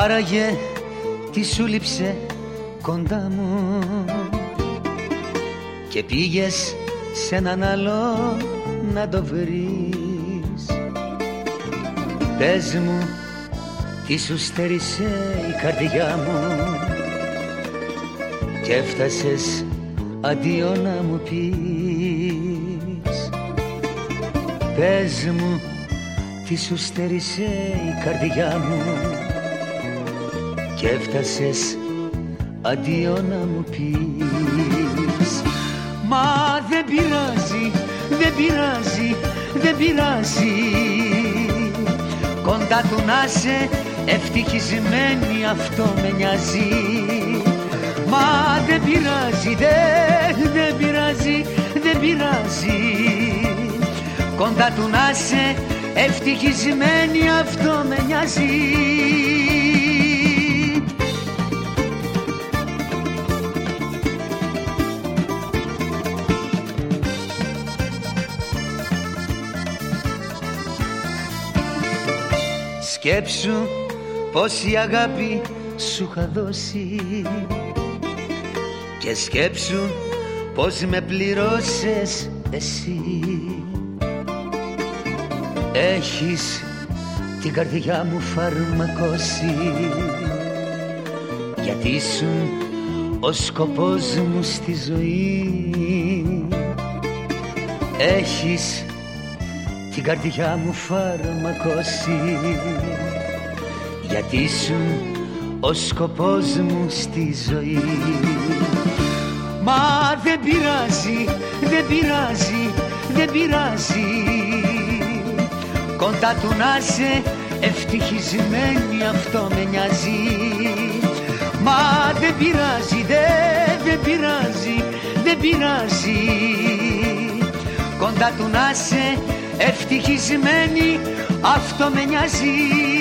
Άραγε τι σου λείψε κοντά μου. Και πήγες σε έναν άλλο να το βρεις. Πες μου τι σου στέρισε η καρδιά μου. Και έφτασες αντίο να μου πεις. Πες μου τι σου στέρισε η καρδιά μου και έφτασες αντίο να μου πεις. Μα δεν πειράζει, δεν πειράζει, δεν πειράζει. Κοντά του να σε ευτυχισμένη αυτό με νοιάζει. Μα δεν πειράζει, δεν, δεν πειράζει, δεν πειράζει. Κοντά του να σε ευτυχισμένη αυτό με νοιάζει Σκέψου πόση αγάπη σου είχα δώσει. Και σκέψου πως με πληρώσες εσύ. Έχεις την καρδιά μου φαρμακώσει. Γιατί ήσουν ο σκοπός μου στη ζωή. Έχεις την καρδιά μου φαρμακώσει. Γιατί ήσουν ο σκοπός μου στη ζωή. Μα δεν πειράζει, δεν πειράζει, δεν πειράζει. Κοντά του να είσαι ευτυχισμένη αυτό με νοιάζει. Μα δεν πειράζει, δεν, δεν πειράζει, δεν πειράζει. Κοντά του να είσαι ευτυχισμένη αυτό με νοιάζει